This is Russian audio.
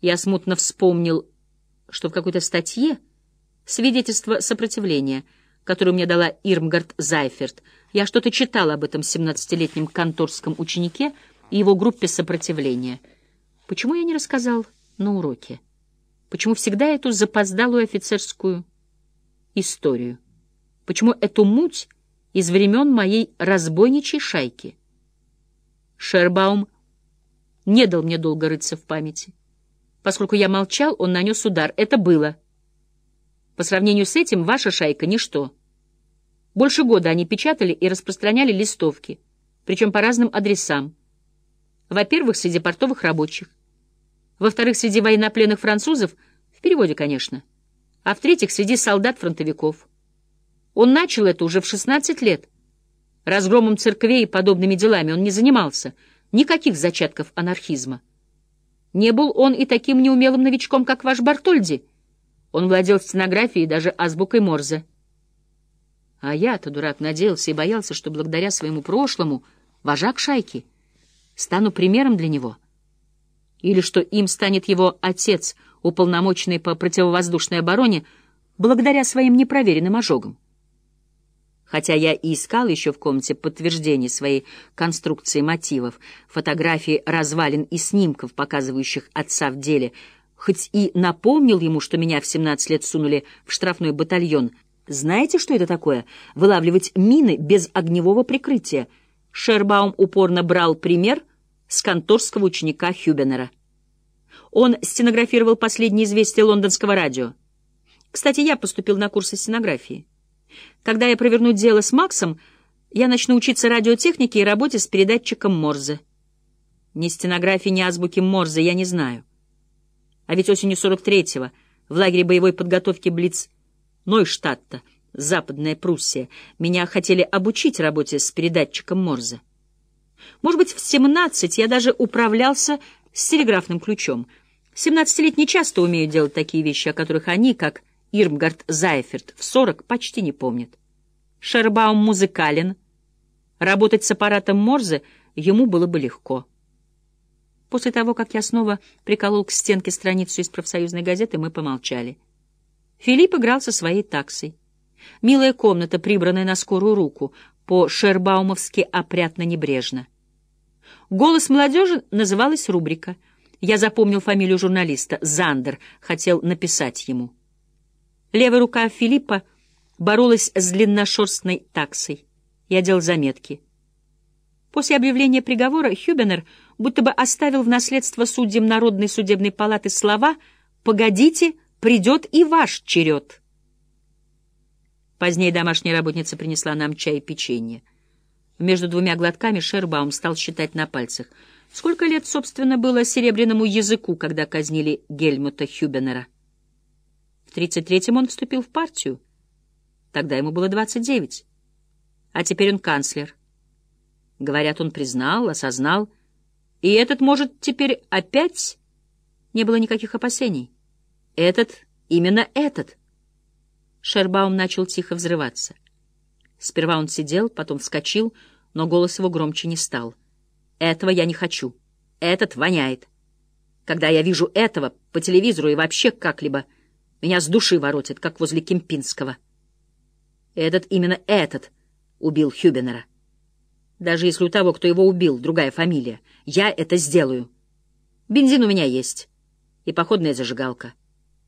Я смутно вспомнил, что в какой-то статье свидетельство сопротивления, которое мне дала Ирмгард Зайферт, я что-то читал об этом семнадцатилетнем конторском ученике и его группе сопротивления. Почему я не рассказал на уроке? Почему всегда эту запоздалую офицерскую историю? Почему эту муть из времен моей разбойничьей шайки? Шербаум не дал мне долго рыться в памяти. Поскольку я молчал, он нанес удар. Это было. По сравнению с этим ваша шайка — ничто. Больше года они печатали и распространяли листовки, причем по разным адресам. Во-первых, среди портовых рабочих. Во-вторых, среди военнопленных французов, в переводе, конечно. А в-третьих, среди солдат-фронтовиков. Он начал это уже в 16 лет. Разгромом церквей и подобными делами он не занимался. Никаких зачатков анархизма. Не был он и таким неумелым новичком, как ваш Бартольди. Он владел стенографией и даже азбукой Морзе. А я-то, дурак, надеялся и боялся, что благодаря своему прошлому, вожак шайки, стану примером для него. Или что им станет его отец, уполномоченный по противовоздушной обороне, благодаря своим непроверенным ожогам. Хотя я и искал еще в комнате подтверждение своей конструкции мотивов, фотографии развалин и снимков, показывающих отца в деле, хоть и напомнил ему, что меня в 17 лет сунули в штрафной батальон. Знаете, что это такое? Вылавливать мины без огневого прикрытия. Шербаум упорно брал пример с конторского ученика Хюбенера. Он стенографировал последние известия лондонского радио. Кстати, я поступил на курсы стенографии. Когда я проверну дело с Максом, я начну учиться радиотехнике и работе с передатчиком Морзе. Ни стенографии, ни азбуки Морзе я не знаю. А ведь осенью 43-го в лагере боевой подготовки Блиц Нойштадта, Западная Пруссия, меня хотели обучить работе с передатчиком Морзе. Может быть, в 17 я даже управлялся с телеграфным ключом. 17-летние часто умеют делать такие вещи, о которых они, как Ирмгард Зайферт в сорок почти не помнит. Шербаум музыкален. Работать с аппаратом Морзе ему было бы легко. После того, как я снова приколол к стенке страницу из профсоюзной газеты, мы помолчали. Филипп играл со своей таксой. Милая комната, прибранная на скорую руку, по-шербаумовски опрятно-небрежно. «Голос молодежи» называлась рубрика. Я запомнил фамилию журналиста. Зандер хотел написать ему. Левая рука Филиппа боролась с длинношерстной таксой. Я делал заметки. После объявления приговора Хюбенер будто бы оставил в наследство судьям Народной судебной палаты слова «Погодите, придет и ваш черед». Позднее домашняя работница принесла нам чай и печенье. Между двумя глотками Шербаум стал считать на пальцах. Сколько лет, собственно, было серебряному языку, когда казнили Гельмута Хюбенера? В 33-м он вступил в партию. Тогда ему было 29. А теперь он канцлер. Говорят, он признал, осознал. И этот может теперь опять... Не было никаких опасений. Этот, именно этот. Шербаум начал тихо взрываться. Сперва он сидел, потом вскочил, но голос его громче не стал. «Этого я не хочу. Этот воняет. Когда я вижу этого по телевизору и вообще как-либо...» Меня с души воротит, как возле Кемпинского. Этот, именно этот, убил Хюбенера. Даже если у того, кто его убил, другая фамилия, я это сделаю. Бензин у меня есть. И походная зажигалка.